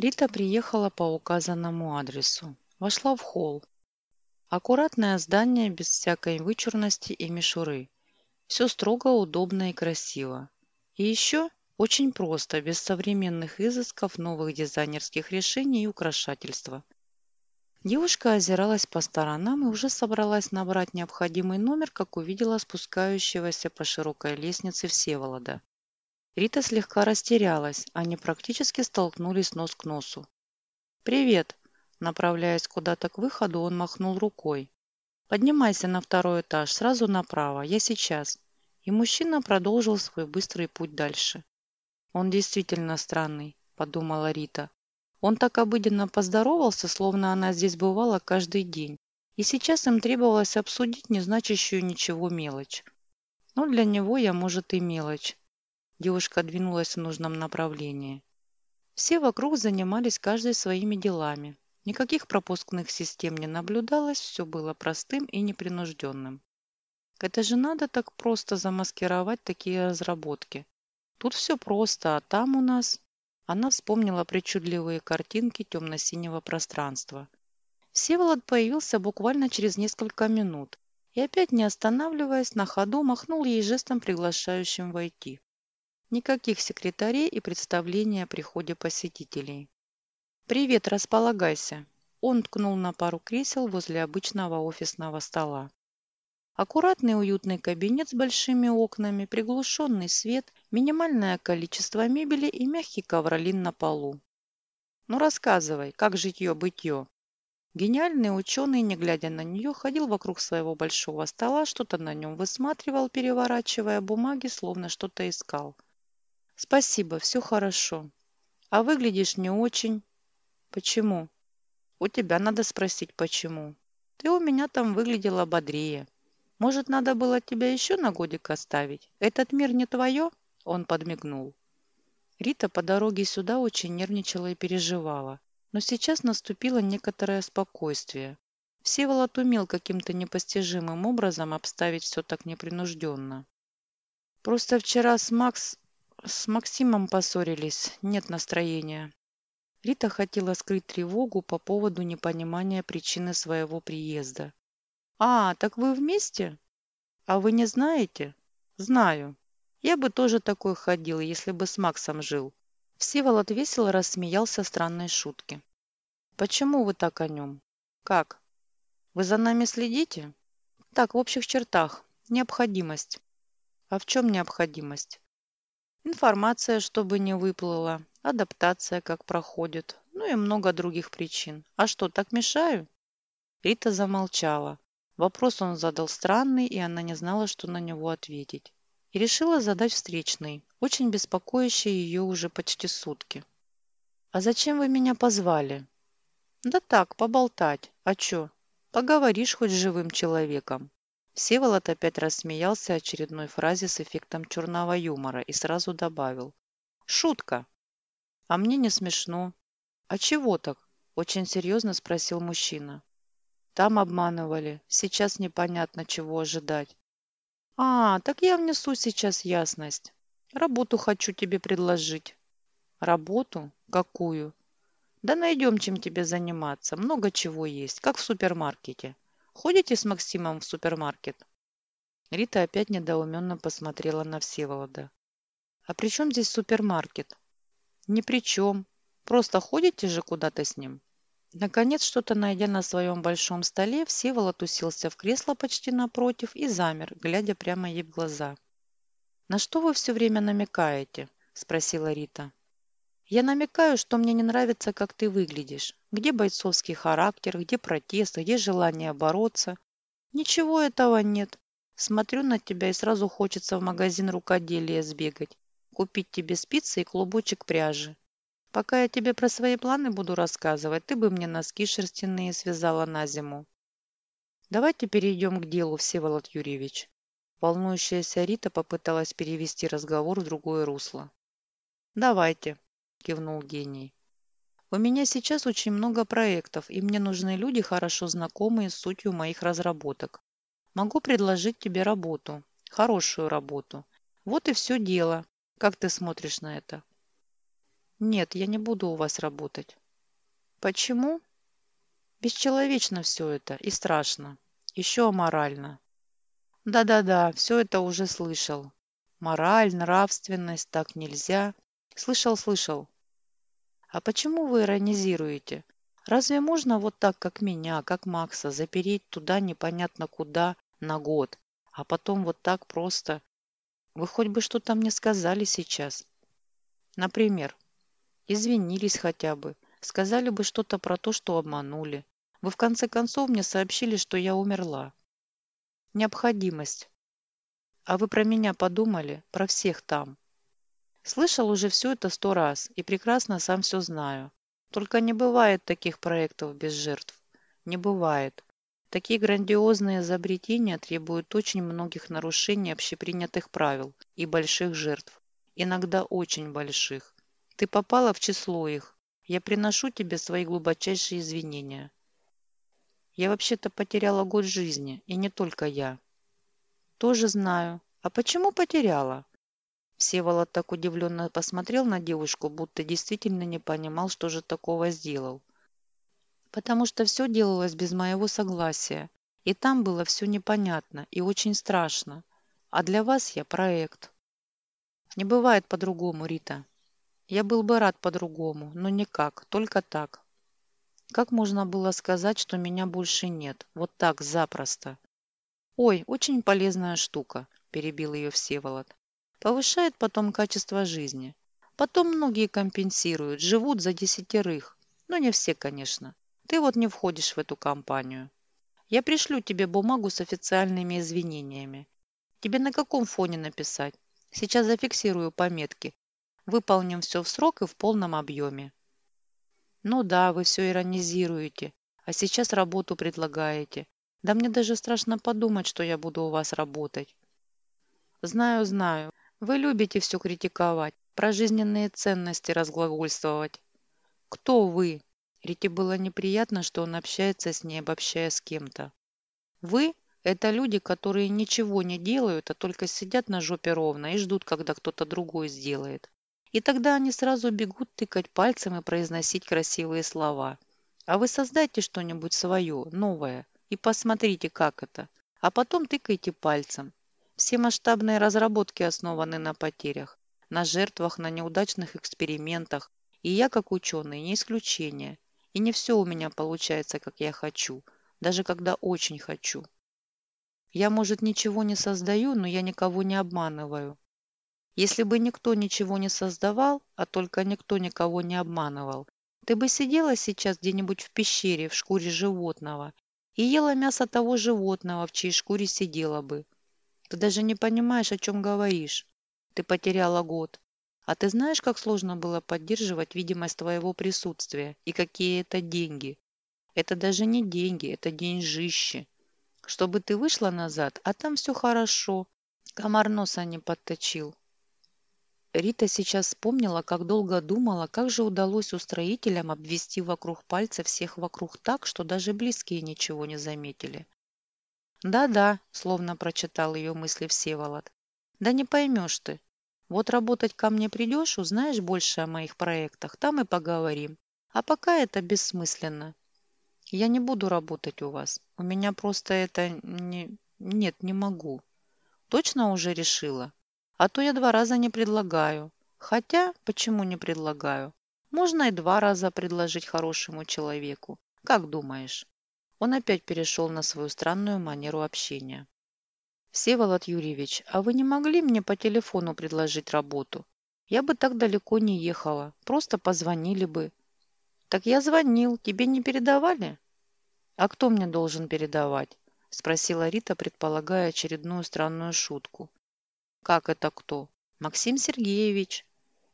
Рита приехала по указанному адресу. Вошла в холл. Аккуратное здание без всякой вычурности и мишуры. Все строго, удобно и красиво. И еще очень просто, без современных изысков, новых дизайнерских решений и украшательства. Девушка озиралась по сторонам и уже собралась набрать необходимый номер, как увидела спускающегося по широкой лестнице Всеволода. Рита слегка растерялась, они практически столкнулись нос к носу. «Привет!» Направляясь куда-то к выходу, он махнул рукой. «Поднимайся на второй этаж, сразу направо, я сейчас». И мужчина продолжил свой быстрый путь дальше. «Он действительно странный», – подумала Рита. Он так обыденно поздоровался, словно она здесь бывала каждый день. И сейчас им требовалось обсудить незначащую ничего мелочь. Но для него я, может, и мелочь. Девушка двинулась в нужном направлении. Все вокруг занимались каждый своими делами. Никаких пропускных систем не наблюдалось, все было простым и непринужденным. Это же надо так просто замаскировать такие разработки. Тут все просто, а там у нас... Она вспомнила причудливые картинки темно-синего пространства. Всеволод появился буквально через несколько минут и опять не останавливаясь на ходу махнул ей жестом приглашающим войти. Никаких секретарей и представления о приходе посетителей. «Привет, располагайся!» Он ткнул на пару кресел возле обычного офисного стола. Аккуратный уютный кабинет с большими окнами, приглушенный свет, минимальное количество мебели и мягкий ковролин на полу. «Ну рассказывай, как житье-бытье?» Гениальный ученый, не глядя на нее, ходил вокруг своего большого стола, что-то на нем высматривал, переворачивая бумаги, словно что-то искал. Спасибо, все хорошо. А выглядишь не очень. Почему? У тебя надо спросить, почему. Ты у меня там выглядела бодрее. Может, надо было тебя еще на годик оставить? Этот мир не твое? Он подмигнул. Рита по дороге сюда очень нервничала и переживала. Но сейчас наступило некоторое спокойствие. Всеволод умел каким-то непостижимым образом обставить все так непринужденно. Просто вчера с Макс с Максимом поссорились, нет настроения. Рита хотела скрыть тревогу по поводу непонимания причины своего приезда. «А, так вы вместе? А вы не знаете?» «Знаю. Я бы тоже такой ходил, если бы с Максом жил». Всеволод весело рассмеялся странной шутке. «Почему вы так о нем? Как? Вы за нами следите?» «Так, в общих чертах. Необходимость». «А в чем необходимость?» Информация, чтобы не выплыла, адаптация, как проходит, ну и много других причин. А что, так мешаю? Рита замолчала. Вопрос он задал странный, и она не знала, что на него ответить. И решила задать встречный, очень беспокоящий ее уже почти сутки. «А зачем вы меня позвали?» «Да так, поболтать. А чё? Поговоришь хоть с живым человеком. Всеволод опять рассмеялся очередной фразе с эффектом черного юмора и сразу добавил. «Шутка!» «А мне не смешно». «А чего так?» – очень серьезно спросил мужчина. «Там обманывали. Сейчас непонятно, чего ожидать». «А, так я внесу сейчас ясность. Работу хочу тебе предложить». «Работу? Какую?» «Да найдем, чем тебе заниматься. Много чего есть, как в супермаркете». Ходите с Максимом в супермаркет?» Рита опять недоуменно посмотрела на Всеволода. «А при чем здесь супермаркет?» «Ни при чем. Просто ходите же куда-то с ним». Наконец, что-то найдя на своем большом столе, Всеволод уселся в кресло почти напротив и замер, глядя прямо ей в глаза. «На что вы все время намекаете?» – спросила Рита. Я намекаю, что мне не нравится, как ты выглядишь. Где бойцовский характер, где протест, где желание бороться. Ничего этого нет. Смотрю на тебя и сразу хочется в магазин рукоделия сбегать. Купить тебе спицы и клубочек пряжи. Пока я тебе про свои планы буду рассказывать, ты бы мне носки шерстяные связала на зиму. Давайте перейдем к делу, Всеволод Юрьевич. Волнующаяся Рита попыталась перевести разговор в другое русло. Давайте, – кивнул гений. «У меня сейчас очень много проектов, и мне нужны люди, хорошо знакомые с сутью моих разработок. Могу предложить тебе работу, хорошую работу. Вот и все дело. Как ты смотришь на это?» Нет, я не буду у вас работать. Почему? Бесчеловечно все это и страшно. Еще аморально. Да-да-да, все это уже слышал. Мораль, нравственность, так нельзя. Слышал, слышал. А почему вы иронизируете? Разве можно вот так, как меня, как Макса, запереть туда непонятно куда на год, а потом вот так просто... Вы хоть бы что-то мне сказали сейчас. Например, извинились хотя бы, сказали бы что-то про то, что обманули. Вы в конце концов мне сообщили, что я умерла. Необходимость. А вы про меня подумали? Про всех там. Слышал уже все это сто раз и прекрасно сам все знаю. Только не бывает таких проектов без жертв. Не бывает. Такие грандиозные изобретения требуют очень многих нарушений общепринятых правил и больших жертв. Иногда очень больших. Ты попала в число их. Я приношу тебе свои глубочайшие извинения. Я вообще-то потеряла год жизни, и не только я. Тоже знаю. А почему потеряла? Всеволод так удивленно посмотрел на девушку, будто действительно не понимал, что же такого сделал. Потому что все делалось без моего согласия, и там было все непонятно и очень страшно. А для вас я проект. Не бывает по-другому, Рита. Я был бы рад по-другому, но никак, только так. Как можно было сказать, что меня больше нет? Вот так, запросто. Ой, очень полезная штука, перебил ее Всеволод. Повышает потом качество жизни. Потом многие компенсируют, живут за десятерых. Но не все, конечно. Ты вот не входишь в эту компанию. Я пришлю тебе бумагу с официальными извинениями. Тебе на каком фоне написать? Сейчас зафиксирую пометки. Выполним все в срок и в полном объеме. Ну да, вы все иронизируете, а сейчас работу предлагаете. Да мне даже страшно подумать, что я буду у вас работать. Знаю, знаю. Вы любите все критиковать, про жизненные ценности разглагольствовать. Кто вы? Рите было неприятно, что он общается с ней, обобщая с кем-то. Вы – это люди, которые ничего не делают, а только сидят на жопе ровно и ждут, когда кто-то другой сделает. И тогда они сразу бегут тыкать пальцем и произносить красивые слова. А вы создайте что-нибудь свое, новое, и посмотрите, как это. А потом тыкайте пальцем. Все масштабные разработки основаны на потерях, на жертвах, на неудачных экспериментах. И я, как ученый, не исключение. И не все у меня получается, как я хочу, даже когда очень хочу. Я, может, ничего не создаю, но я никого не обманываю. Если бы никто ничего не создавал, а только никто никого не обманывал, ты бы сидела сейчас где-нибудь в пещере в шкуре животного и ела мясо того животного, в чьей шкуре сидела бы. Ты даже не понимаешь, о чем говоришь. Ты потеряла год. А ты знаешь, как сложно было поддерживать видимость твоего присутствия и какие это деньги? Это даже не деньги, это деньжище. Чтобы ты вышла назад, а там все хорошо. Комар носа не подточил. Рита сейчас вспомнила, как долго думала, как же удалось устроителям обвести вокруг пальца всех вокруг так, что даже близкие ничего не заметили. «Да-да», — словно прочитал ее мысли Всеволод. «Да не поймешь ты. Вот работать ко мне придешь, узнаешь больше о моих проектах, там и поговорим. А пока это бессмысленно. Я не буду работать у вас. У меня просто это не... Нет, не могу. Точно уже решила?» А то я два раза не предлагаю. Хотя, почему не предлагаю? Можно и два раза предложить хорошему человеку. Как думаешь? Он опять перешел на свою странную манеру общения. «Всеволод Юрьевич, а вы не могли мне по телефону предложить работу? Я бы так далеко не ехала. Просто позвонили бы». «Так я звонил. Тебе не передавали?» «А кто мне должен передавать?» – спросила Рита, предполагая очередную странную шутку. «Как это кто?» «Максим Сергеевич.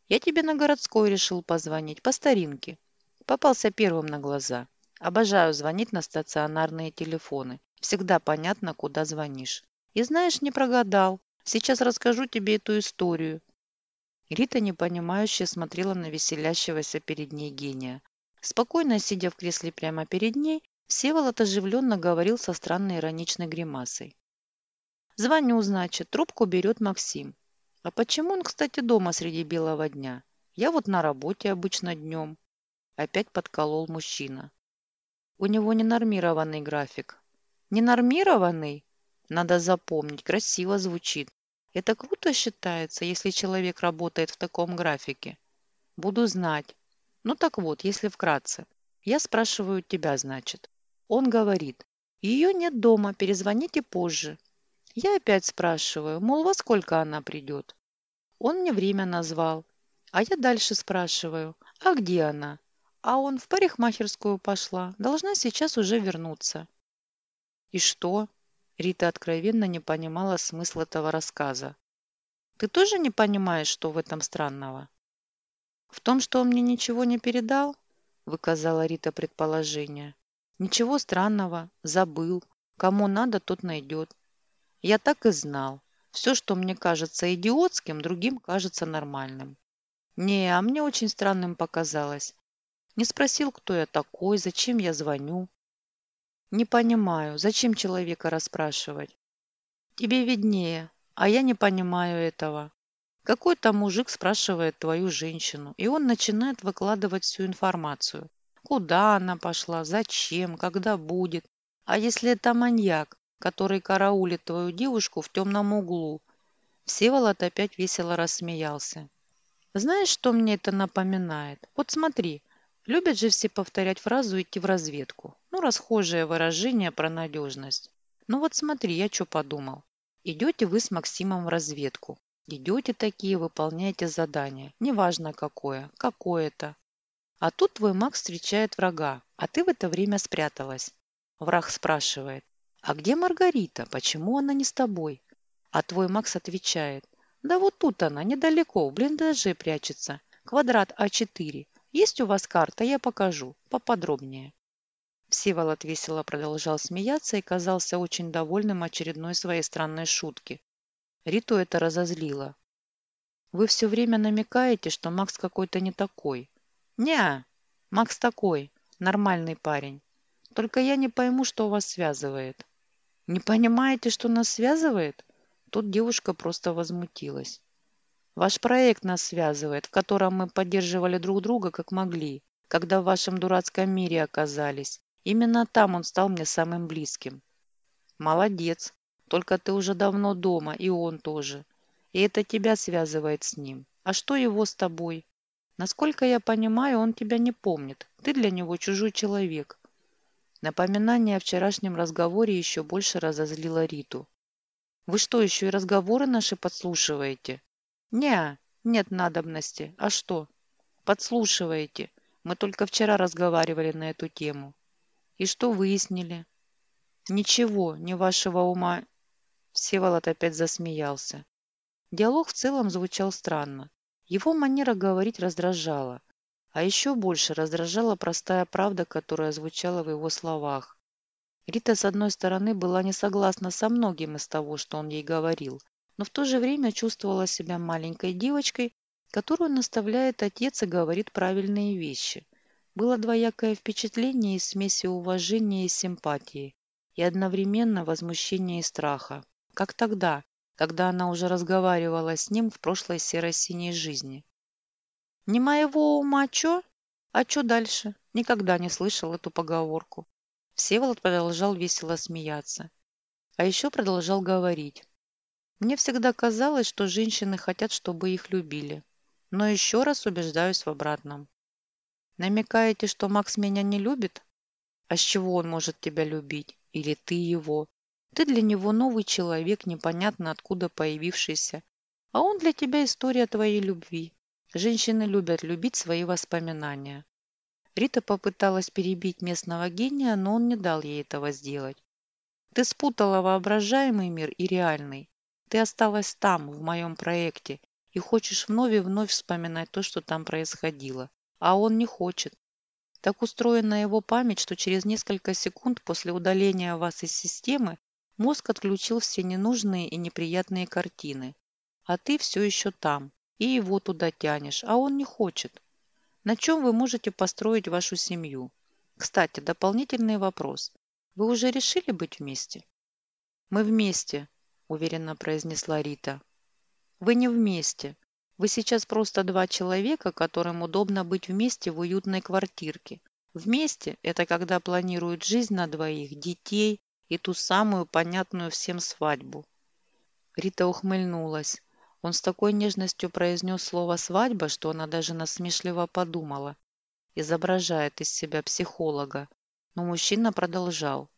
Я тебе на городской решил позвонить, по старинке. Попался первым на глаза. Обожаю звонить на стационарные телефоны. Всегда понятно, куда звонишь. И знаешь, не прогадал. Сейчас расскажу тебе эту историю». Рита непонимающе смотрела на веселящегося перед ней гения. Спокойно сидя в кресле прямо перед ней, Всеволод оживленно говорил со странной ироничной гримасой. Звоню, значит, трубку берет Максим. А почему он, кстати, дома среди белого дня? Я вот на работе обычно днем. Опять подколол мужчина. У него ненормированный график. Ненормированный? Надо запомнить, красиво звучит. Это круто считается, если человек работает в таком графике. Буду знать. Ну так вот, если вкратце. Я спрашиваю тебя, значит. Он говорит, ее нет дома, перезвоните позже. Я опять спрашиваю, мол, во сколько она придет? Он мне время назвал. А я дальше спрашиваю, а где она? А он в парикмахерскую пошла, должна сейчас уже вернуться. И что? Рита откровенно не понимала смысла этого рассказа. Ты тоже не понимаешь, что в этом странного? В том, что он мне ничего не передал? Выказала Рита предположение. Ничего странного, забыл. Кому надо, тот найдет. Я так и знал. Все, что мне кажется идиотским, другим кажется нормальным. Не, а мне очень странным показалось. Не спросил, кто я такой, зачем я звоню. Не понимаю, зачем человека расспрашивать? Тебе виднее, а я не понимаю этого. Какой-то мужик спрашивает твою женщину, и он начинает выкладывать всю информацию. Куда она пошла, зачем, когда будет. А если это маньяк, который караулит твою девушку в темном углу? Всеволод опять весело рассмеялся. Знаешь, что мне это напоминает? Вот смотри, любят же все повторять фразу «идти в разведку». Ну, расхожее выражение про надежность. Ну вот смотри, я что подумал. Идете вы с Максимом в разведку. Идете такие, выполняете задание. Неважно какое, какое-то. А тут твой маг встречает врага, а ты в это время спряталась. Враг спрашивает, а где Маргарита? Почему она не с тобой? А твой Макс отвечает, да вот тут она, недалеко, в блиндаже прячется. Квадрат А4. Есть у вас карта, я покажу, поподробнее. Всеволод весело продолжал смеяться и казался очень довольным очередной своей странной шутки. Риту это разозлило. «Вы все время намекаете, что Макс какой-то не такой. «Не, Макс такой, нормальный парень. Только я не пойму, что вас связывает». «Не понимаете, что нас связывает?» Тут девушка просто возмутилась. «Ваш проект нас связывает, в котором мы поддерживали друг друга как могли, когда в вашем дурацком мире оказались. Именно там он стал мне самым близким». «Молодец. Только ты уже давно дома, и он тоже. И это тебя связывает с ним. А что его с тобой?» Насколько я понимаю, он тебя не помнит. Ты для него чужой человек. Напоминание о вчерашнем разговоре еще больше разозлило Риту. Вы что, еще и разговоры наши подслушиваете? Не, нет надобности. А что? Подслушиваете. Мы только вчера разговаривали на эту тему. И что выяснили? Ничего, не вашего ума. Всеволод опять засмеялся. Диалог в целом звучал странно. Его манера говорить раздражала, а еще больше раздражала простая правда, которая звучала в его словах. Рита, с одной стороны, была не согласна со многим из того, что он ей говорил, но в то же время чувствовала себя маленькой девочкой, которую наставляет отец и говорит правильные вещи. Было двоякое впечатление из смеси уважения и симпатии, и одновременно возмущения и страха. Как тогда, когда она уже разговаривала с ним в прошлой серо-синей жизни. «Не моего ума чё? А чё дальше?» Никогда не слышал эту поговорку. Всеволод продолжал весело смеяться. А еще продолжал говорить. «Мне всегда казалось, что женщины хотят, чтобы их любили. Но еще раз убеждаюсь в обратном. Намекаете, что Макс меня не любит? А с чего он может тебя любить? Или ты его? Ты для него новый человек, непонятно откуда появившийся. А он для тебя история твоей любви. Женщины любят любить свои воспоминания. Рита попыталась перебить местного гения, но он не дал ей этого сделать. Ты спутала воображаемый мир и реальный. Ты осталась там, в моем проекте, и хочешь вновь и вновь вспоминать то, что там происходило. А он не хочет. Так устроена его память, что через несколько секунд после удаления вас из системы Мозг отключил все ненужные и неприятные картины. А ты все еще там, и его туда тянешь, а он не хочет. На чем вы можете построить вашу семью? Кстати, дополнительный вопрос. Вы уже решили быть вместе? Мы вместе, уверенно произнесла Рита. Вы не вместе. Вы сейчас просто два человека, которым удобно быть вместе в уютной квартирке. Вместе – это когда планируют жизнь на двоих, детей и ту самую понятную всем свадьбу. Рита ухмыльнулась. Он с такой нежностью произнес слово «свадьба», что она даже насмешливо подумала. Изображает из себя психолога. Но мужчина продолжал.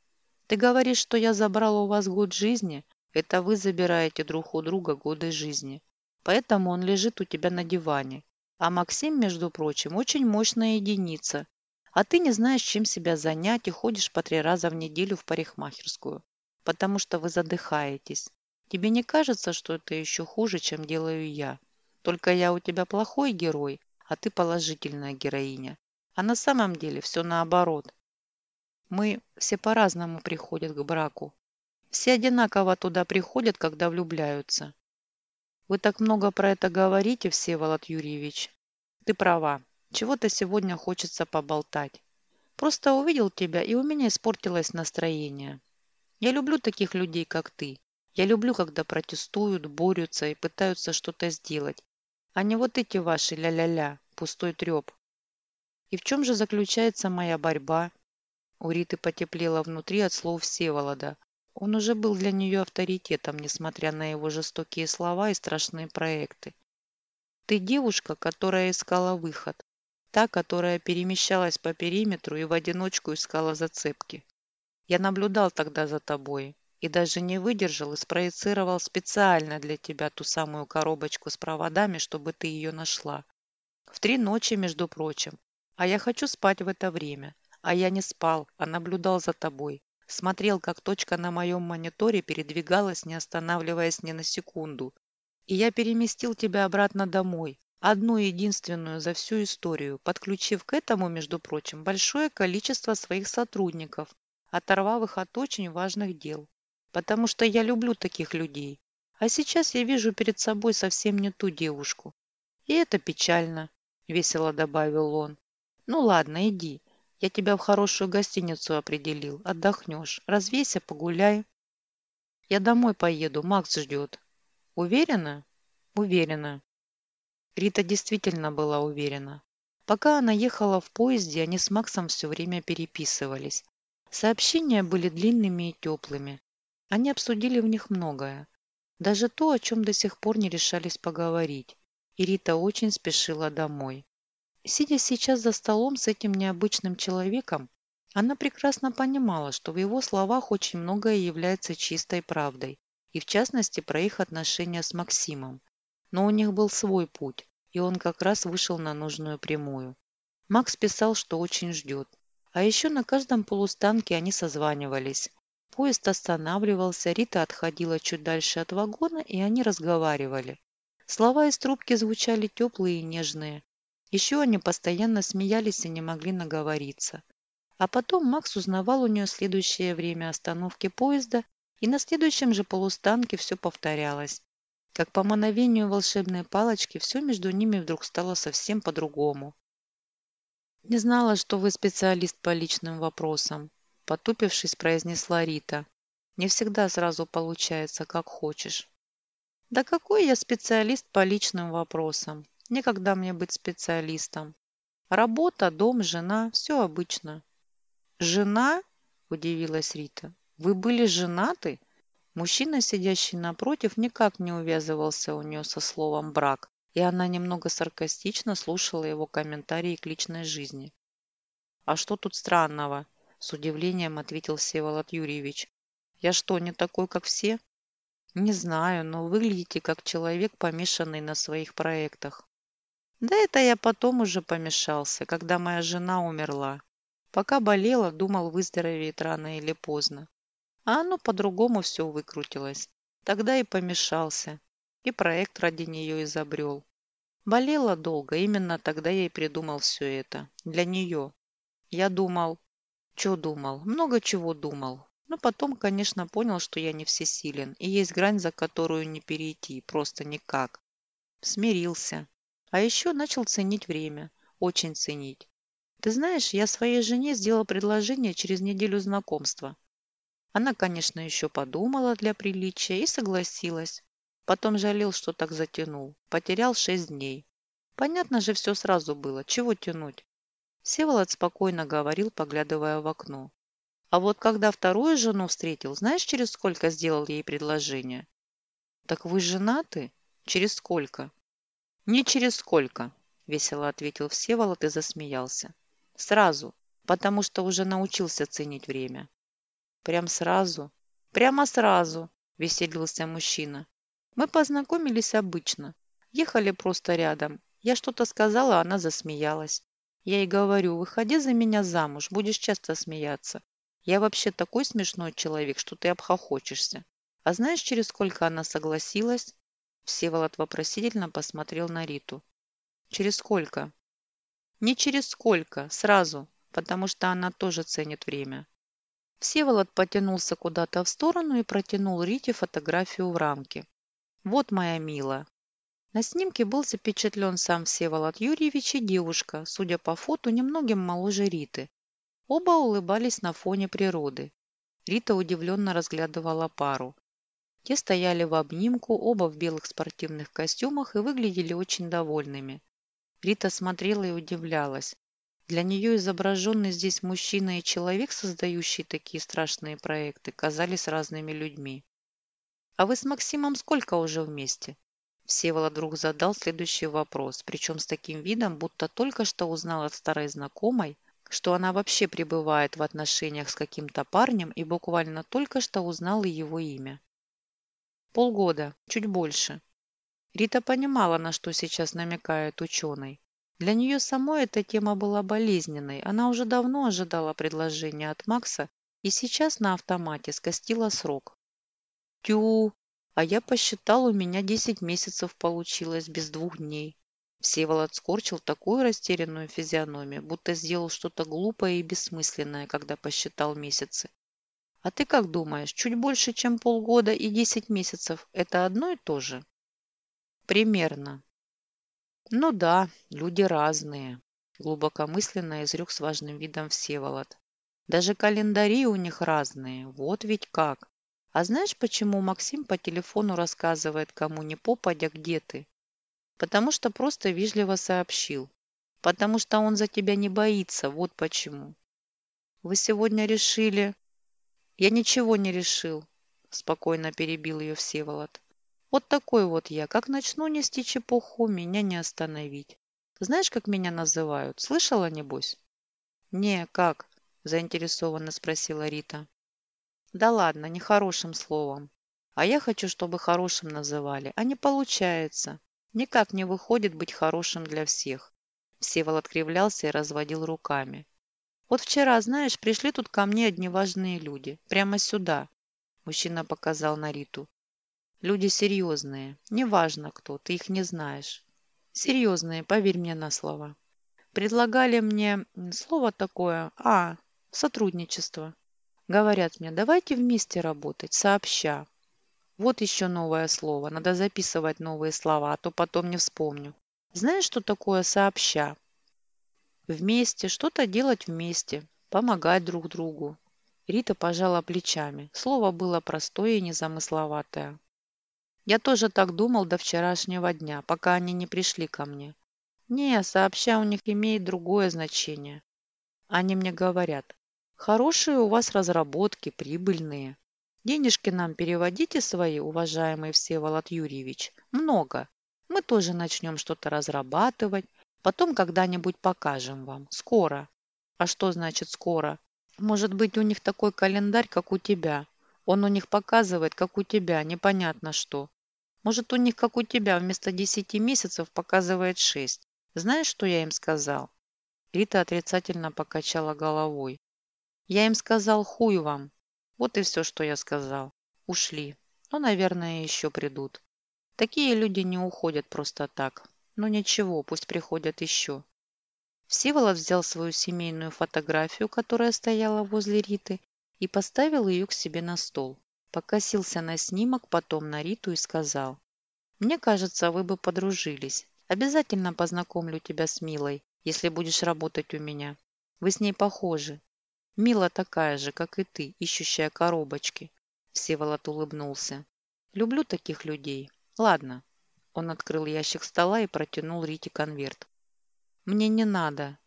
«Ты говоришь, что я забрал у вас год жизни? Это вы забираете друг у друга годы жизни. Поэтому он лежит у тебя на диване. А Максим, между прочим, очень мощная единица. А ты не знаешь, чем себя занять и ходишь по три раза в неделю в парикмахерскую, потому что вы задыхаетесь. Тебе не кажется, что это еще хуже, чем делаю я? Только я у тебя плохой герой, а ты положительная героиня. А на самом деле все наоборот. Мы все по-разному приходят к браку. Все одинаково туда приходят, когда влюбляются. Вы так много про это говорите, Всеволод Юрьевич. Ты права. Чего-то сегодня хочется поболтать. Просто увидел тебя, и у меня испортилось настроение. Я люблю таких людей, как ты. Я люблю, когда протестуют, борются и пытаются что-то сделать, а не вот эти ваши ля-ля-ля, пустой треп. И в чем же заключается моя борьба? У Риты потеплело внутри от слов Всеволода. Он уже был для нее авторитетом, несмотря на его жестокие слова и страшные проекты. Ты девушка, которая искала выход. Та, которая перемещалась по периметру и в одиночку искала зацепки. Я наблюдал тогда за тобой и даже не выдержал и спроецировал специально для тебя ту самую коробочку с проводами, чтобы ты ее нашла. В три ночи, между прочим. А я хочу спать в это время. А я не спал, а наблюдал за тобой. Смотрел, как точка на моем мониторе передвигалась, не останавливаясь ни на секунду. И я переместил тебя обратно домой, Одну единственную за всю историю, подключив к этому, между прочим, большое количество своих сотрудников, оторвав их от очень важных дел. Потому что я люблю таких людей. А сейчас я вижу перед собой совсем не ту девушку. И это печально, весело добавил он. Ну ладно, иди. Я тебя в хорошую гостиницу определил. Отдохнешь. Развейся, погуляй. Я домой поеду, Макс ждет. Уверена? Уверена. Рита действительно была уверена. Пока она ехала в поезде, они с Максом все время переписывались. Сообщения были длинными и теплыми. Они обсудили в них многое. Даже то, о чем до сих пор не решались поговорить. И Рита очень спешила домой. Сидя сейчас за столом с этим необычным человеком, она прекрасно понимала, что в его словах очень многое является чистой правдой, и в частности про их отношения с Максимом. Но у них был свой путь, и он как раз вышел на нужную прямую. Макс писал, что очень ждет. А еще на каждом полустанке они созванивались. Поезд останавливался, Рита отходила чуть дальше от вагона, и они разговаривали. Слова из трубки звучали теплые и нежные. Еще они постоянно смеялись и не могли наговориться. А потом Макс узнавал у нее следующее время остановки поезда, и на следующем же полустанке все повторялось. Как по мановению волшебной палочки, все между ними вдруг стало совсем по-другому. «Не знала, что вы специалист по личным вопросам», – потупившись, произнесла Рита. «Не всегда сразу получается, как хочешь». «Да какой я специалист по личным вопросам? Некогда мне быть специалистом. Работа, дом, жена – все обычно». «Жена?» – удивилась Рита. «Вы были женаты?» Мужчина, сидящий напротив, никак не увязывался у нее со словом «брак», и она немного саркастично слушала его комментарии к личной жизни. «А что тут странного?» – с удивлением ответил Всеволод Юрьевич. «Я что, не такой, как все?» «Не знаю, но выглядите как человек, помешанный на своих проектах». «Да это я потом уже помешался, когда моя жена умерла. Пока болела, думал, выздоровеет рано или поздно. А оно по-другому все выкрутилось. Тогда и помешался. И проект ради нее изобрел. Болела долго, именно тогда я и придумал все это. Для нее. Я думал... Что думал? Много чего думал. Но потом, конечно, понял, что я не всесилен. И есть грань, за которую не перейти. Просто никак. Смирился. А еще начал ценить время. Очень ценить. Ты знаешь, я своей жене сделал предложение через неделю знакомства. Она, конечно, еще подумала для приличия и согласилась. Потом жалел, что так затянул. Потерял шесть дней. Понятно же все сразу было. Чего тянуть? Всеволод спокойно говорил, поглядывая в окно. А вот когда вторую жену встретил, знаешь, через сколько сделал ей предложение? Так вы женаты? Через сколько? Не через сколько, весело ответил Всеволод и засмеялся. Сразу, потому что уже научился ценить время. Прям сразу? Прямо сразу, веселился мужчина. Мы познакомились обычно. Ехали просто рядом. Я что-то сказала, она засмеялась. Я ей говорю, выходи за меня замуж, будешь часто смеяться. Я вообще такой смешной человек, что ты обхохочешься. А знаешь, через сколько она согласилась? Всеволод вопросительно посмотрел на Риту. Через сколько? Не через сколько, сразу, потому что она тоже ценит время. Всеволод потянулся куда-то в сторону и протянул Рите фотографию в рамке. «Вот моя мила». На снимке был запечатлен сам Всеволод Юрьевич и девушка, судя по фото, немногим моложе Риты. Оба улыбались на фоне природы. Рита удивленно разглядывала пару. Те стояли в обнимку, оба в белых спортивных костюмах и выглядели очень довольными. Рита смотрела и удивлялась. Для нее изображенный здесь мужчина и человек, создающий такие страшные проекты, казались разными людьми. «А вы с Максимом сколько уже вместе?» Всеволод вдруг задал следующий вопрос, причем с таким видом, будто только что узнал от старой знакомой, что она вообще пребывает в отношениях с каким-то парнем и буквально только что узнала его имя. Полгода, чуть больше. Рита понимала, на что сейчас намекает ученый. Для нее самой эта тема была болезненной. Она уже давно ожидала предложения от Макса и сейчас на автомате скостила срок. Тю, а я посчитал, у меня 10 месяцев получилось без двух дней. Всеволод скорчил такую растерянную физиономию, будто сделал что-то глупое и бессмысленное, когда посчитал месяцы. А ты как думаешь, чуть больше, чем полгода и десять месяцев – это одно и то же? Примерно. Ну да, люди разные, глубокомысленно изрек с важным видом Всеволод. Даже календари у них разные, вот ведь как. А знаешь, почему Максим по телефону рассказывает кому ни попадя, где ты? Потому что просто вежливо сообщил. Потому что он за тебя не боится, вот почему. Вы сегодня решили... Я ничего не решил, спокойно перебил ее Всеволод. Вот такой вот я. Как начну нести чепуху, меня не остановить. Знаешь, как меня называют? Слышала, небось? Не, как? Заинтересованно спросила Рита. Да ладно, не хорошим словом. А я хочу, чтобы хорошим называли. А не получается. Никак не выходит быть хорошим для всех. Всеволод кривлялся и разводил руками. Вот вчера, знаешь, пришли тут ко мне одни важные люди. Прямо сюда. Мужчина показал на Риту. Люди серьезные. Неважно кто, ты их не знаешь. Серьезные, поверь мне на слово. Предлагали мне слово такое, а, сотрудничество. Говорят мне, давайте вместе работать, сообща. Вот еще новое слово. Надо записывать новые слова, а то потом не вспомню. Знаешь, что такое сообща? Вместе, что-то делать вместе, помогать друг другу. Рита пожала плечами. Слово было простое и незамысловатое. Я тоже так думал до вчерашнего дня, пока они не пришли ко мне. Не, сообща у них имеет другое значение. Они мне говорят, хорошие у вас разработки, прибыльные. Денежки нам переводите свои, уважаемый Всеволод Юрьевич, много. Мы тоже начнем что-то разрабатывать, Потом когда-нибудь покажем вам. Скоро. А что значит скоро? Может быть, у них такой календарь, как у тебя. Он у них показывает, как у тебя, непонятно что. Может, у них, как у тебя, вместо десяти месяцев показывает шесть. Знаешь, что я им сказал? Рита отрицательно покачала головой. Я им сказал, хуй вам. Вот и все, что я сказал. Ушли. Но, наверное, еще придут. Такие люди не уходят просто так. Ну ничего, пусть приходят еще. Всеволод взял свою семейную фотографию, которая стояла возле Риты, и поставил ее к себе на стол. Покосился на снимок, потом на Риту и сказал. «Мне кажется, вы бы подружились. Обязательно познакомлю тебя с Милой, если будешь работать у меня. Вы с ней похожи. Мила такая же, как и ты, ищущая коробочки». Всеволод улыбнулся. «Люблю таких людей. Ладно. Он открыл ящик стола и протянул Рите конверт. Мне не надо.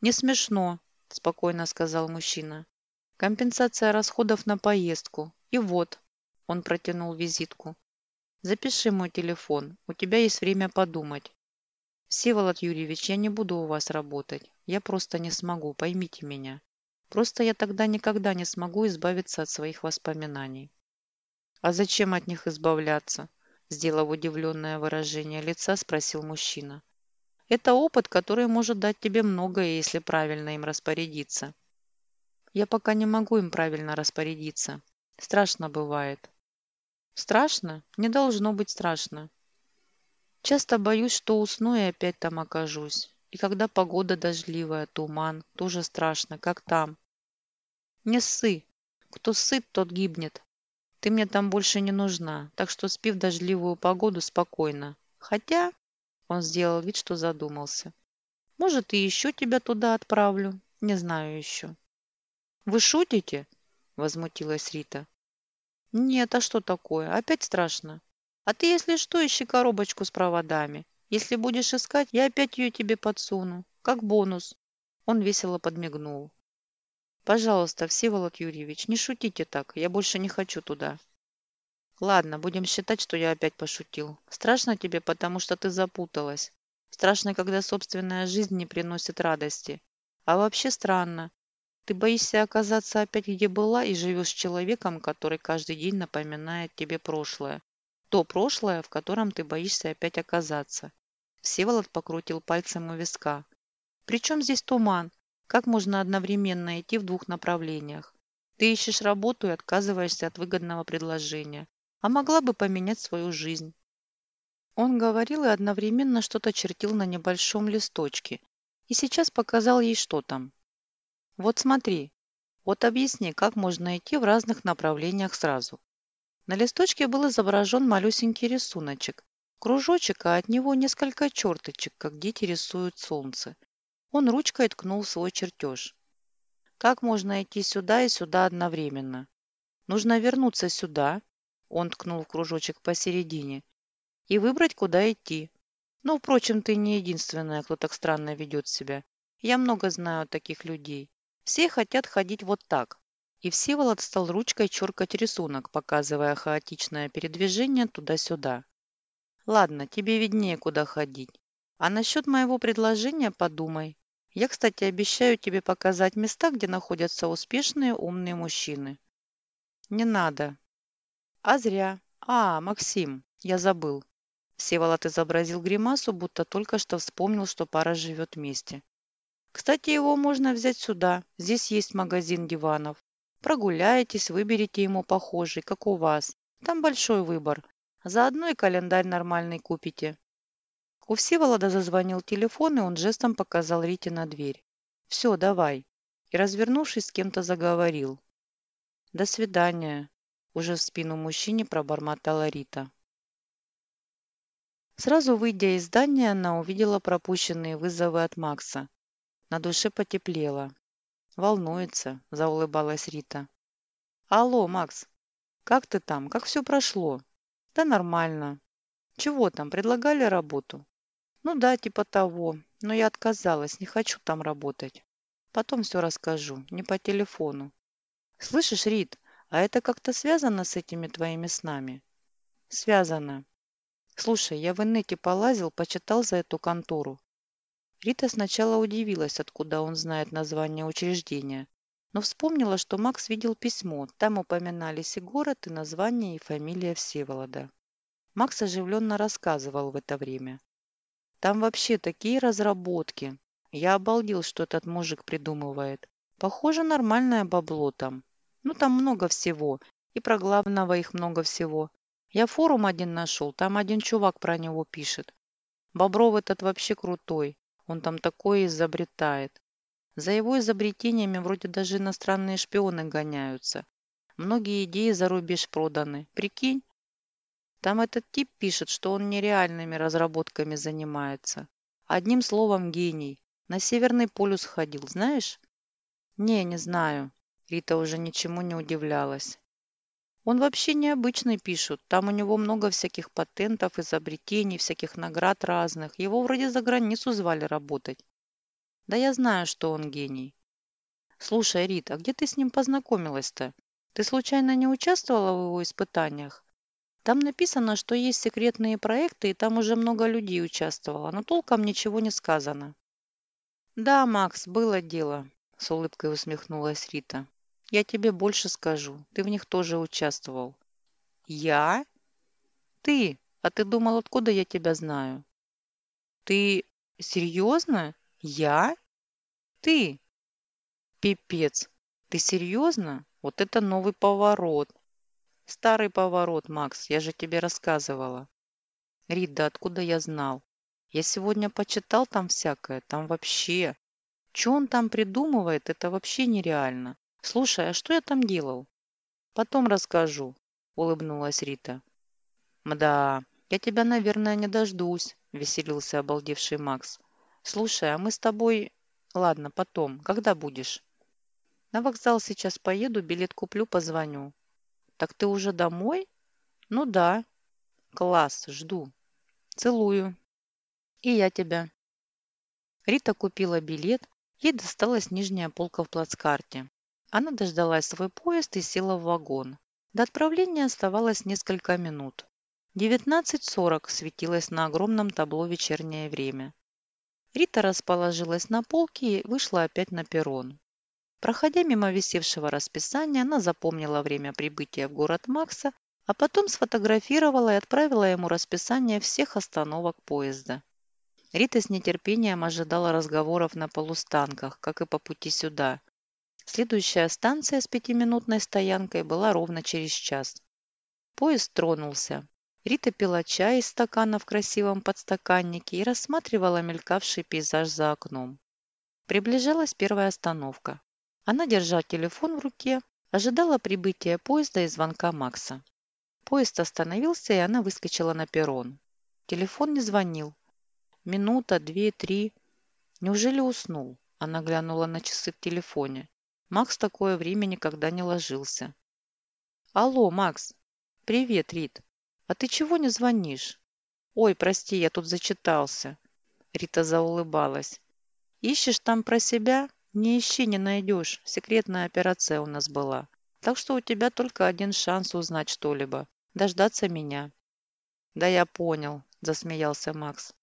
Не смешно, спокойно сказал мужчина. Компенсация расходов на поездку. И вот. Он протянул визитку. Запиши мой телефон. У тебя есть время подумать. Всеволод Юрьевич, я не буду у вас работать. Я просто не смогу, поймите меня. Просто я тогда никогда не смогу избавиться от своих воспоминаний. А зачем от них избавляться? Сделав удивленное выражение лица, спросил мужчина. Это опыт, который может дать тебе многое, если правильно им распорядиться. Я пока не могу им правильно распорядиться. Страшно бывает. Страшно? Не должно быть страшно. Часто боюсь, что усну и опять там окажусь. И когда погода дождливая, туман, тоже страшно, как там. Не ссы. Кто сыт, тот гибнет. Ты мне там больше не нужна, так что спи в дождливую погоду спокойно. Хотя, он сделал вид, что задумался. Может, и еще тебя туда отправлю. Не знаю еще. Вы шутите? Возмутилась Рита. «Нет, а что такое? Опять страшно. А ты, если что, ищи коробочку с проводами. Если будешь искать, я опять ее тебе подсуну. Как бонус». Он весело подмигнул. «Пожалуйста, Всеволод Юрьевич, не шутите так. Я больше не хочу туда». «Ладно, будем считать, что я опять пошутил. Страшно тебе, потому что ты запуталась. Страшно, когда собственная жизнь не приносит радости. А вообще странно. Ты боишься оказаться опять где была и живешь с человеком, который каждый день напоминает тебе прошлое. То прошлое, в котором ты боишься опять оказаться. Всеволод покрутил пальцем у виска. Причем здесь туман? Как можно одновременно идти в двух направлениях? Ты ищешь работу и отказываешься от выгодного предложения. А могла бы поменять свою жизнь. Он говорил и одновременно что-то чертил на небольшом листочке. И сейчас показал ей, что там. Вот смотри. Вот объясни, как можно идти в разных направлениях сразу. На листочке был изображен малюсенький рисуночек. Кружочек, а от него несколько черточек, как дети рисуют солнце. Он ручкой ткнул свой чертеж. Как можно идти сюда и сюда одновременно? Нужно вернуться сюда, он ткнул в кружочек посередине, и выбрать, куда идти. Но, впрочем, ты не единственная, кто так странно ведет себя. Я много знаю таких людей. Все хотят ходить вот так. И Всеволод стал ручкой черкать рисунок, показывая хаотичное передвижение туда-сюда. Ладно, тебе виднее, куда ходить. А насчет моего предложения подумай. Я, кстати, обещаю тебе показать места, где находятся успешные умные мужчины. Не надо. А зря. А, Максим, я забыл. Всеволод изобразил гримасу, будто только что вспомнил, что пара живет вместе. Кстати, его можно взять сюда. Здесь есть магазин диванов. Прогуляетесь, выберите ему похожий, как у вас. Там большой выбор. Заодно и календарь нормальный купите. У Всеволода зазвонил телефон, и он жестом показал Рите на дверь. «Все, давай». И, развернувшись, с кем-то заговорил. «До свидания», – уже в спину мужчине пробормотала Рита. Сразу выйдя из здания, она увидела пропущенные вызовы от Макса. На душе потеплело. «Волнуется», – заулыбалась Рита. «Алло, Макс, как ты там? Как все прошло?» «Да нормально. Чего там, предлагали работу?» «Ну да, типа того. Но я отказалась, не хочу там работать. Потом все расскажу, не по телефону». «Слышишь, Рит, а это как-то связано с этими твоими снами?» «Связано. Слушай, я в инете полазил, почитал за эту контору. Рита сначала удивилась, откуда он знает название учреждения, но вспомнила, что Макс видел письмо. Там упоминались и город, и название, и фамилия Всеволода. Макс оживленно рассказывал в это время. «Там вообще такие разработки. Я обалдел, что этот мужик придумывает. Похоже, нормальное бабло там. Ну, там много всего. И про главного их много всего. Я форум один нашел, там один чувак про него пишет. Бобров этот вообще крутой. Он там такое изобретает. За его изобретениями вроде даже иностранные шпионы гоняются. Многие идеи за рубеж проданы. Прикинь? Там этот тип пишет, что он нереальными разработками занимается. Одним словом, гений. На Северный полюс ходил, знаешь? Не, не знаю. Рита уже ничему не удивлялась. Он вообще необычный пишут. Там у него много всяких патентов, изобретений, всяких наград разных. Его вроде за границу звали работать. Да я знаю, что он гений. Слушай, Рита, а где ты с ним познакомилась-то? Ты случайно не участвовала в его испытаниях? Там написано, что есть секретные проекты, и там уже много людей участвовало, но толком ничего не сказано. Да, Макс, было дело, с улыбкой усмехнулась Рита. Я тебе больше скажу, ты в них тоже участвовал. Я? Ты? А ты думал, откуда я тебя знаю? Ты серьезно? Я? Ты? Пипец. Ты серьезно? Вот это новый поворот. Старый поворот, Макс, я же тебе рассказывала. Рид, да откуда я знал? Я сегодня почитал там всякое, там вообще... Что он там придумывает, это вообще нереально. Слушай, а что я там делал? Потом расскажу, улыбнулась Рита. Мда, я тебя, наверное, не дождусь, веселился обалдевший Макс. Слушай, а мы с тобой... Ладно, потом. Когда будешь? На вокзал сейчас поеду, билет куплю, позвоню. Так ты уже домой? Ну да. Класс, жду. Целую. И я тебя. Рита купила билет. Ей досталась нижняя полка в плацкарте. Она дождалась свой поезд и села в вагон. До отправления оставалось несколько минут. 19.40 светилось на огромном табло вечернее время. Рита расположилась на полке и вышла опять на перрон. Проходя мимо висевшего расписания, она запомнила время прибытия в город Макса, а потом сфотографировала и отправила ему расписание всех остановок поезда. Рита с нетерпением ожидала разговоров на полустанках, как и по пути сюда. Следующая станция с пятиминутной стоянкой была ровно через час. Поезд тронулся. Рита пила чай из стакана в красивом подстаканнике и рассматривала мелькавший пейзаж за окном. Приближалась первая остановка. Она, держа телефон в руке, ожидала прибытия поезда и звонка Макса. Поезд остановился, и она выскочила на перрон. Телефон не звонил. Минута, две, три. Неужели уснул? Она глянула на часы в телефоне. Макс такое время никогда не ложился. «Алло, Макс!» «Привет, Рит. А ты чего не звонишь?» «Ой, прости, я тут зачитался». Рита заулыбалась. «Ищешь там про себя? Не ищи, не найдешь. Секретная операция у нас была. Так что у тебя только один шанс узнать что-либо. Дождаться меня. Да я понял, засмеялся Макс.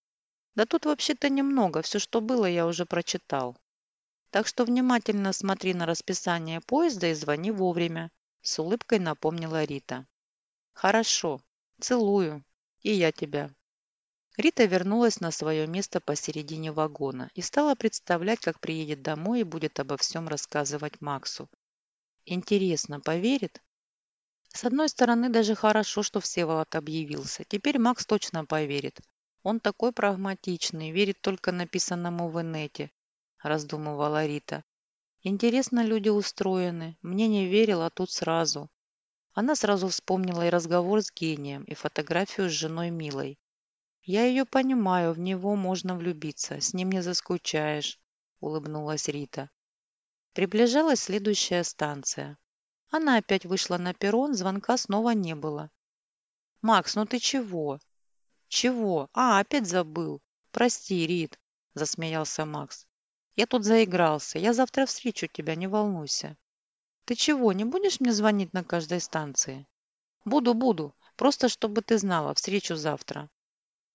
Да тут вообще-то немного. Все, что было, я уже прочитал. Так что внимательно смотри на расписание поезда и звони вовремя. С улыбкой напомнила Рита. Хорошо. Целую. И я тебя. Рита вернулась на свое место посередине вагона и стала представлять, как приедет домой и будет обо всем рассказывать Максу. Интересно, поверит? С одной стороны, даже хорошо, что Всеволод объявился. Теперь Макс точно поверит. Он такой прагматичный, верит только написанному в инете, раздумывала Рита. Интересно люди устроены. Мне не верил, а тут сразу. Она сразу вспомнила и разговор с гением, и фотографию с женой Милой. «Я ее понимаю, в него можно влюбиться, с ним не заскучаешь», – улыбнулась Рита. Приближалась следующая станция. Она опять вышла на перрон, звонка снова не было. «Макс, ну ты чего?» «Чего? А, опять забыл. Прости, Рит», – засмеялся Макс. «Я тут заигрался. Я завтра встречу тебя, не волнуйся». «Ты чего, не будешь мне звонить на каждой станции?» «Буду, буду. Просто чтобы ты знала, встречу завтра».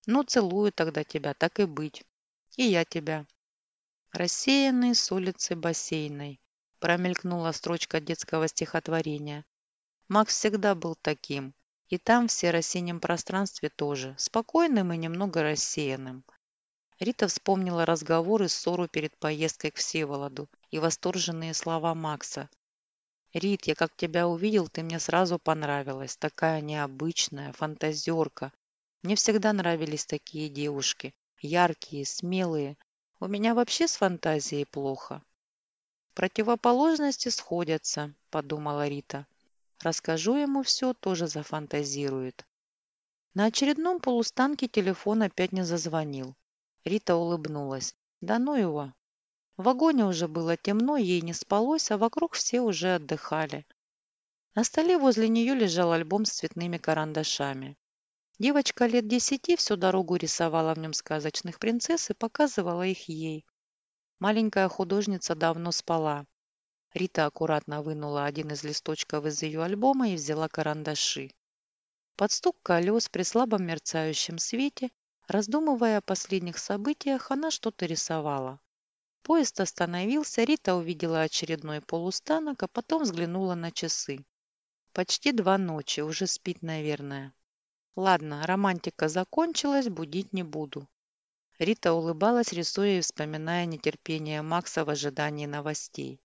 Ну, целую тогда тебя, так и быть. И я тебя. Рассеянный с улицы бассейной. Промелькнула строчка детского стихотворения. Макс всегда был таким. И там, в серо-синем пространстве тоже. Спокойным и немного рассеянным. Рита вспомнила разговор и ссору перед поездкой к Всеволоду и восторженные слова Макса. «Рит, я как тебя увидел, ты мне сразу понравилась. Такая необычная, фантазерка, мне всегда нравились такие девушки. Яркие, смелые. У меня вообще с фантазией плохо. Противоположности сходятся, подумала Рита. Расскажу ему все, тоже зафантазирует. На очередном полустанке телефон опять не зазвонил. Рита улыбнулась. Да ну его. В вагоне уже было темно, ей не спалось, а вокруг все уже отдыхали. На столе возле нее лежал альбом с цветными карандашами. Девочка лет десяти всю дорогу рисовала в нем сказочных принцесс и показывала их ей. Маленькая художница давно спала. Рита аккуратно вынула один из листочков из ее альбома и взяла карандаши. Под стук колес при слабом мерцающем свете, раздумывая о последних событиях, она что-то рисовала. Поезд остановился, Рита увидела очередной полустанок, а потом взглянула на часы. Почти два ночи, уже спит, наверное. Ладно, романтика закончилась, будить не буду. Рита улыбалась, рисуя и вспоминая нетерпение Макса в ожидании новостей.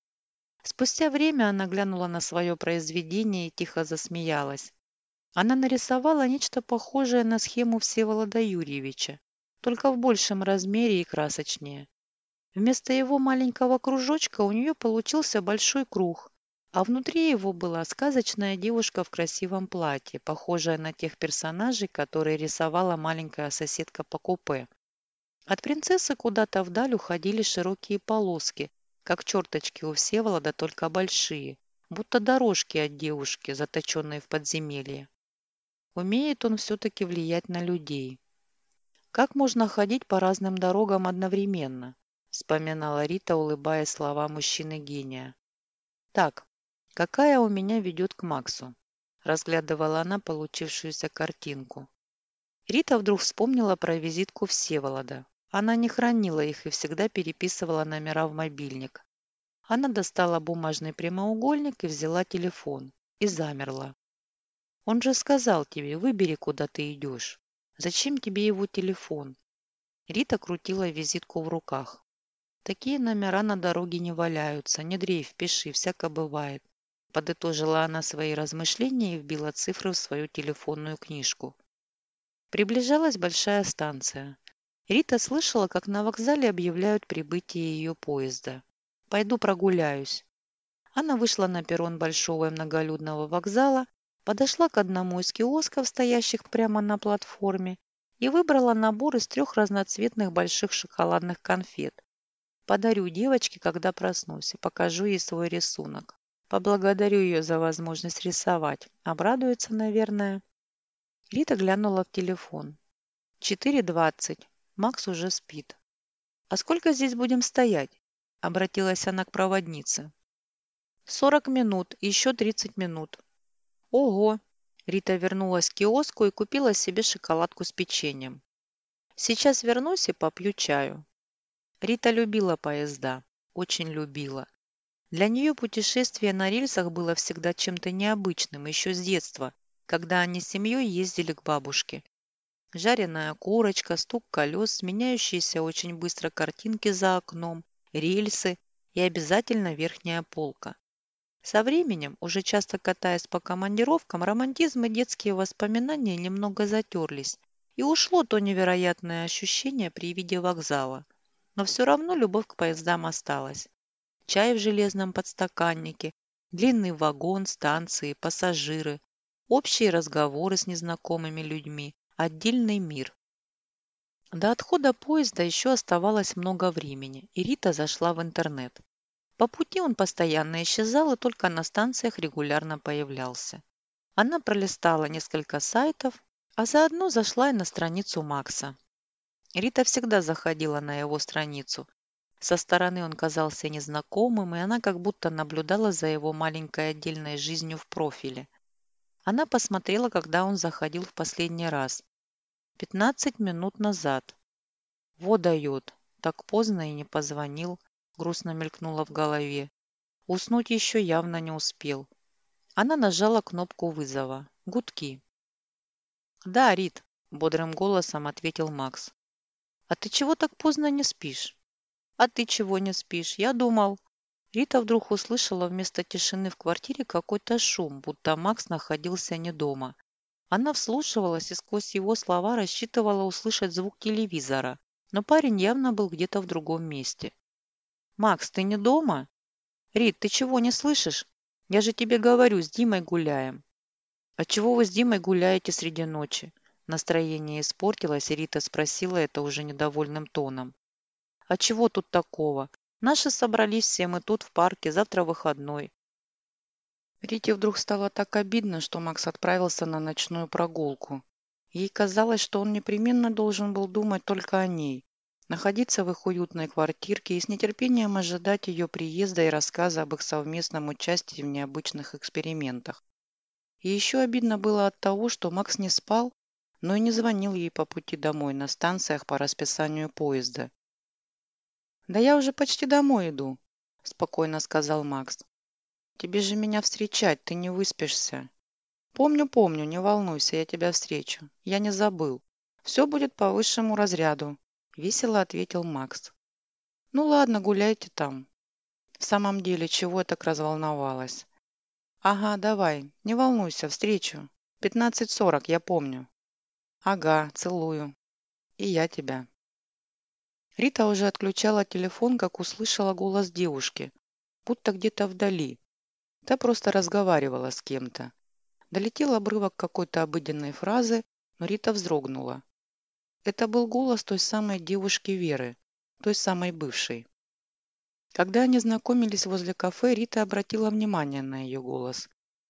Спустя время она глянула на свое произведение и тихо засмеялась. Она нарисовала нечто похожее на схему Всеволода Юрьевича, только в большем размере и красочнее. Вместо его маленького кружочка у нее получился большой круг, а внутри его была сказочная девушка в красивом платье, похожая на тех персонажей, которые рисовала маленькая соседка по купе. От принцессы куда-то вдаль уходили широкие полоски, как черточки у Всеволода, только большие, будто дорожки от девушки, заточенные в подземелье. Умеет он все-таки влиять на людей. Как можно ходить по разным дорогам одновременно? Вспоминала Рита, улыбаясь слова мужчины-гения. Так, какая у меня ведет к Максу? Разглядывала она получившуюся картинку. Рита вдруг вспомнила про визитку Всеволода. Она не хранила их и всегда переписывала номера в мобильник. Она достала бумажный прямоугольник и взяла телефон. И замерла. Он же сказал тебе, выбери, куда ты идешь. Зачем тебе его телефон? Рита крутила визитку в руках. Такие номера на дороге не валяются. Не дрейф, пиши, всяко бывает. Подытожила она свои размышления и вбила цифры в свою телефонную книжку. Приближалась большая станция. Рита слышала, как на вокзале объявляют прибытие ее поезда. «Пойду прогуляюсь». Она вышла на перрон большого и многолюдного вокзала, подошла к одному из киосков, стоящих прямо на платформе, и выбрала набор из трех разноцветных больших шоколадных конфет. Подарю девочке, когда проснусь, и покажу ей свой рисунок. Поблагодарю ее за возможность рисовать. Обрадуется, наверное. Рита глянула в телефон. Четыре двадцать. Макс уже спит. «А сколько здесь будем стоять?» – обратилась она к проводнице. «Сорок минут, еще тридцать минут». «Ого!» – Рита вернулась к киоску и купила себе шоколадку с печеньем. «Сейчас вернусь и попью чаю». Рита любила поезда, очень любила. Для нее путешествие на рельсах было всегда чем-то необычным, еще с детства, когда они с семьей ездили к бабушке. Жареная курочка, стук колес, сменяющиеся очень быстро картинки за окном, рельсы и обязательно верхняя полка. Со временем, уже часто катаясь по командировкам, романтизм и детские воспоминания немного затерлись, и ушло то невероятное ощущение при виде вокзала. Но все равно любовь к поездам осталась. Чай в железном подстаканнике, длинный вагон, станции, пассажиры, общие разговоры с незнакомыми людьми, Отдельный мир. До отхода поезда еще оставалось много времени, и Рита зашла в интернет. По пути он постоянно исчезал и только на станциях регулярно появлялся. Она пролистала несколько сайтов, а заодно зашла и на страницу Макса. Рита всегда заходила на его страницу. Со стороны он казался незнакомым, и она как будто наблюдала за его маленькой отдельной жизнью в профиле. Она посмотрела, когда он заходил в последний раз. Пятнадцать минут назад. Во дает. Так поздно и не позвонил. Грустно мелькнуло в голове. Уснуть еще явно не успел. Она нажала кнопку вызова. Гудки. «Да, Рит», — бодрым голосом ответил Макс. «А ты чего так поздно не спишь?» «А ты чего не спишь? Я думал...» Рита вдруг услышала вместо тишины в квартире какой-то шум, будто Макс находился не дома. Она вслушивалась и сквозь его слова рассчитывала услышать звук телевизора, но парень явно был где-то в другом месте. «Макс, ты не дома?» «Рит, ты чего не слышишь? Я же тебе говорю, с Димой гуляем». «А чего вы с Димой гуляете среди ночи?» Настроение испортилось, и Рита спросила это уже недовольным тоном. «А чего тут такого? Наши собрались все, мы тут в парке, завтра выходной. Рите вдруг стало так обидно, что Макс отправился на ночную прогулку. Ей казалось, что он непременно должен был думать только о ней, находиться в их уютной квартирке и с нетерпением ожидать ее приезда и рассказа об их совместном участии в необычных экспериментах. И еще обидно было от того, что Макс не спал, но и не звонил ей по пути домой на станциях по расписанию поезда. «Да я уже почти домой иду», – спокойно сказал Макс. «Тебе же меня встречать, ты не выспишься». «Помню, помню, не волнуйся, я тебя встречу. Я не забыл. Все будет по высшему разряду», – весело ответил Макс. «Ну ладно, гуляйте там». В самом деле, чего я так разволновалась? «Ага, давай, не волнуйся, встречу. Пятнадцать сорок, я помню». «Ага, целую. И я тебя». Рита уже отключала телефон, как услышала голос девушки, будто где-то вдали. Та просто разговаривала с кем-то. Долетел обрывок какой-то обыденной фразы, но Рита вздрогнула. Это был голос той самой девушки Веры, той самой бывшей. Когда они знакомились возле кафе, Рита обратила внимание на ее голос.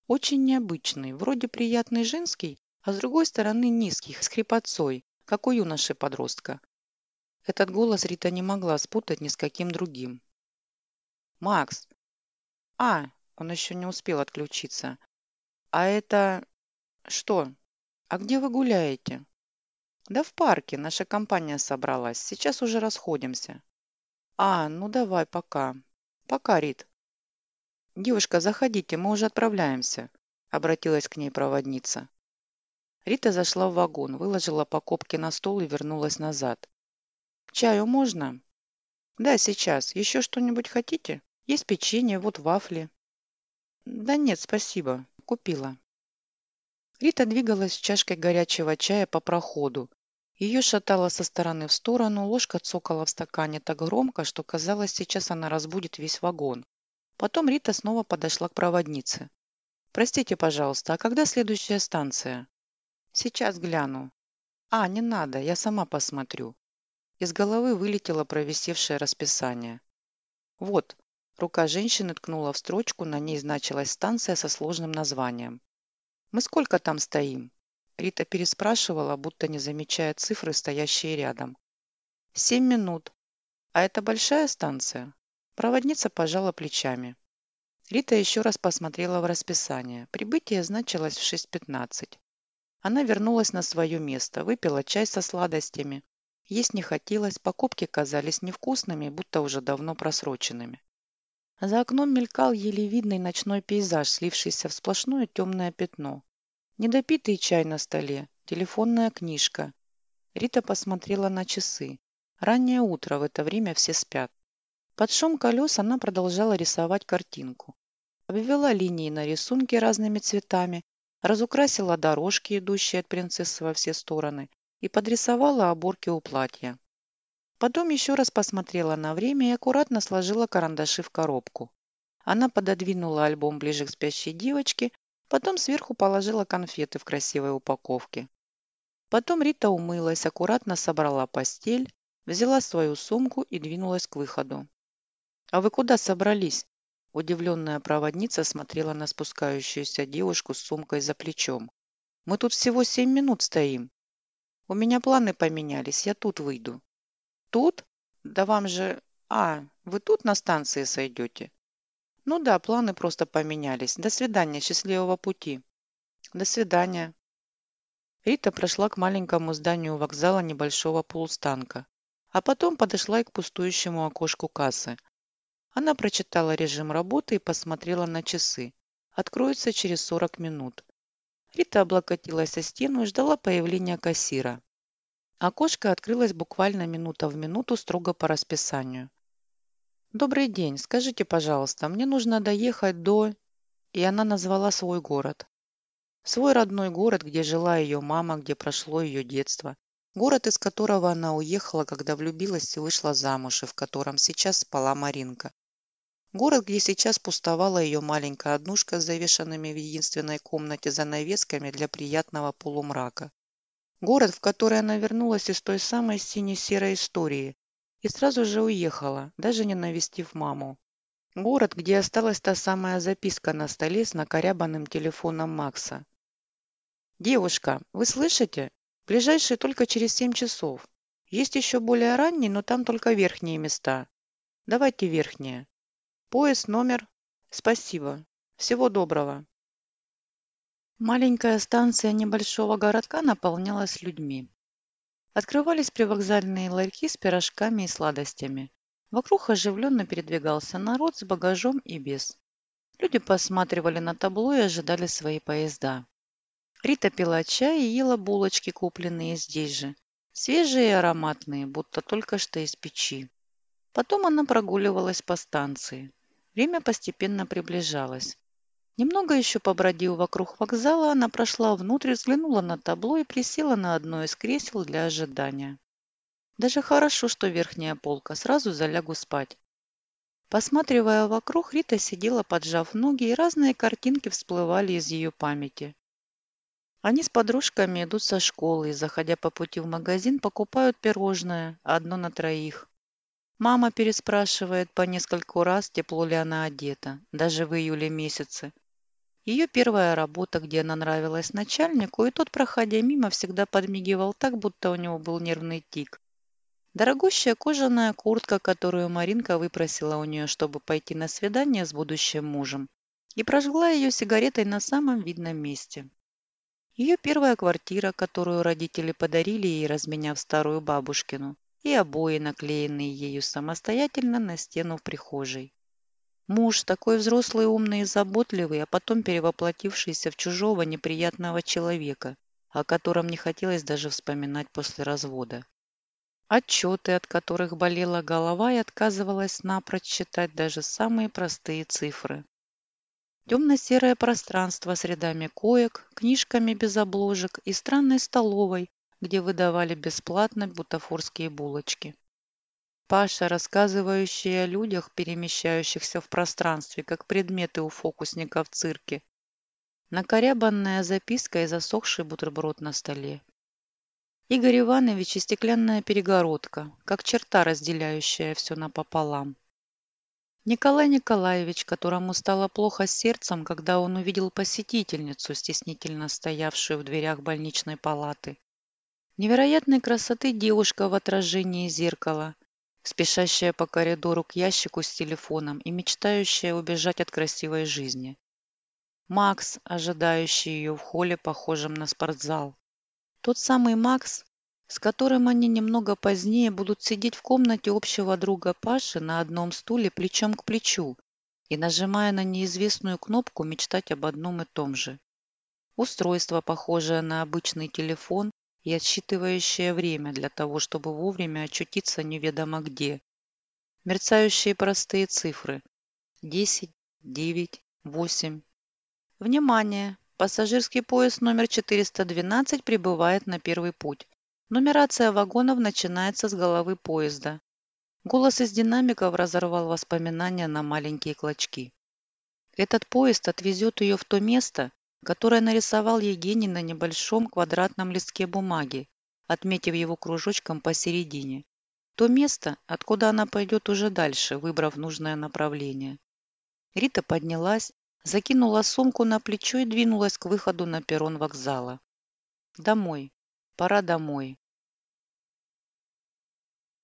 Очень необычный, вроде приятный женский, а с другой стороны низкий, с хрипотцой, как у юноши-подростка. Этот голос Рита не могла спутать ни с каким другим. «Макс!» «А!» Он еще не успел отключиться. «А это...» «Что? А где вы гуляете?» «Да в парке. Наша компания собралась. Сейчас уже расходимся». «А, ну давай, пока. Пока, Рит». «Девушка, заходите, мы уже отправляемся», — обратилась к ней проводница. Рита зашла в вагон, выложила покупки на стол и вернулась назад. Чаю можно? Да, сейчас. Еще что-нибудь хотите? Есть печенье, вот вафли. Да нет, спасибо. Купила. Рита двигалась с чашкой горячего чая по проходу. Ее шатало со стороны в сторону, ложка цокала в стакане так громко, что казалось, сейчас она разбудит весь вагон. Потом Рита снова подошла к проводнице. «Простите, пожалуйста, а когда следующая станция?» «Сейчас гляну». «А, не надо, я сама посмотрю». Из головы вылетело провисевшее расписание. Вот, рука женщины ткнула в строчку, на ней значилась станция со сложным названием. «Мы сколько там стоим?» Рита переспрашивала, будто не замечая цифры, стоящие рядом. «Семь минут. А это большая станция?» Проводница пожала плечами. Рита еще раз посмотрела в расписание. Прибытие значилось в 6.15. Она вернулась на свое место, выпила чай со сладостями, есть не хотелось, покупки казались невкусными, будто уже давно просроченными. За окном мелькал еле видный ночной пейзаж, слившийся в сплошное темное пятно. Недопитый чай на столе, телефонная книжка. Рита посмотрела на часы. Раннее утро, в это время все спят. Под шум колес она продолжала рисовать картинку. Обвела линии на рисунке разными цветами, разукрасила дорожки, идущие от принцессы во все стороны, и подрисовала оборки у платья. Потом еще раз посмотрела на время и аккуратно сложила карандаши в коробку. Она пододвинула альбом ближе к спящей девочке, потом сверху положила конфеты в красивой упаковке. Потом Рита умылась, аккуратно собрала постель, взяла свою сумку и двинулась к выходу. «А вы куда собрались?» Удивленная проводница смотрела на спускающуюся девушку с сумкой за плечом. «Мы тут всего семь минут стоим». У меня планы поменялись, я тут выйду. Тут? Да вам же... А, вы тут на станции сойдете? Ну да, планы просто поменялись. До свидания, счастливого пути. До свидания. Рита прошла к маленькому зданию вокзала небольшого полустанка, а потом подошла и к пустующему окошку кассы. Она прочитала режим работы и посмотрела на часы. Откроется через 40 минут. Рита облокотилась о стену и ждала появления кассира. Окошко открылось буквально минута в минуту строго по расписанию. «Добрый день. Скажите, пожалуйста, мне нужно доехать до...» И она назвала свой город. Свой родной город, где жила ее мама, где прошло ее детство. Город, из которого она уехала, когда влюбилась и вышла замуж, и в котором сейчас спала Маринка. Город, где сейчас пустовала ее маленькая однушка с завешенными в единственной комнате занавесками для приятного полумрака. Город, в который она вернулась из той самой сине-серой истории и сразу же уехала, даже не навестив маму. Город, где осталась та самая записка на столе с накорябанным телефоном Макса. «Девушка, вы слышите? Ближайший только через семь часов. Есть еще более ранний, но там только верхние места. Давайте верхние. Поезд, номер. Спасибо. Всего доброго». Маленькая станция небольшого городка наполнялась людьми. Открывались привокзальные ларьки с пирожками и сладостями. Вокруг оживленно передвигался народ с багажом и без. Люди посматривали на табло и ожидали свои поезда. Рита пила чай и ела булочки, купленные здесь же. Свежие и ароматные, будто только что из печи. Потом она прогуливалась по станции. Время постепенно приближалось. Немного еще побродив вокруг вокзала, она прошла внутрь, взглянула на табло и присела на одно из кресел для ожидания. Даже хорошо, что верхняя полка, сразу залягу спать. Посматривая вокруг, Рита сидела, поджав ноги, и разные картинки всплывали из ее памяти. Они с подружками идут со школы и, заходя по пути в магазин, покупают пирожное, одно на троих. Мама переспрашивает по нескольку раз, тепло ли она одета, даже в июле месяце. Ее первая работа, где она нравилась начальнику, и тот, проходя мимо, всегда подмигивал так, будто у него был нервный тик. Дорогущая кожаная куртка, которую Маринка выпросила у нее, чтобы пойти на свидание с будущим мужем, и прожгла ее сигаретой на самом видном месте. Ее первая квартира, которую родители подарили ей, разменяв старую бабушкину, и обои, наклеенные ею самостоятельно на стену в прихожей. Муж, такой взрослый, умный и заботливый, а потом перевоплотившийся в чужого неприятного человека, о котором не хотелось даже вспоминать после развода. Отчеты, от которых болела голова и отказывалась напрочь читать даже самые простые цифры. Темно-серое пространство с рядами коек, книжками без обложек и странной столовой, где выдавали бесплатно бутафорские булочки. Паша, рассказывающий о людях, перемещающихся в пространстве, как предметы у фокусника в цирке. Накорябанная записка и засохший бутерброд на столе. Игорь Иванович и стеклянная перегородка, как черта, разделяющая все напополам. Николай Николаевич, которому стало плохо сердцем, когда он увидел посетительницу, стеснительно стоявшую в дверях больничной палаты. Невероятной красоты девушка в отражении зеркала, спешащая по коридору к ящику с телефоном и мечтающая убежать от красивой жизни. Макс, ожидающий ее в холле, похожем на спортзал. Тот самый Макс, с которым они немного позднее будут сидеть в комнате общего друга Паши на одном стуле плечом к плечу и, нажимая на неизвестную кнопку, мечтать об одном и том же. Устройство, похожее на обычный телефон и отсчитывающее время для того, чтобы вовремя очутиться неведомо где. Мерцающие простые цифры. 10, 9, 8. Внимание! Пассажирский поезд номер 412 прибывает на первый путь. Нумерация вагонов начинается с головы поезда. Голос из динамиков разорвал воспоминания на маленькие клочки. Этот поезд отвезет ее в то место, которое нарисовал Евгений на небольшом квадратном листке бумаги, отметив его кружочком посередине. То место, откуда она пойдет уже дальше, выбрав нужное направление. Рита поднялась, закинула сумку на плечо и двинулась к выходу на перрон вокзала. Домой. Пора домой.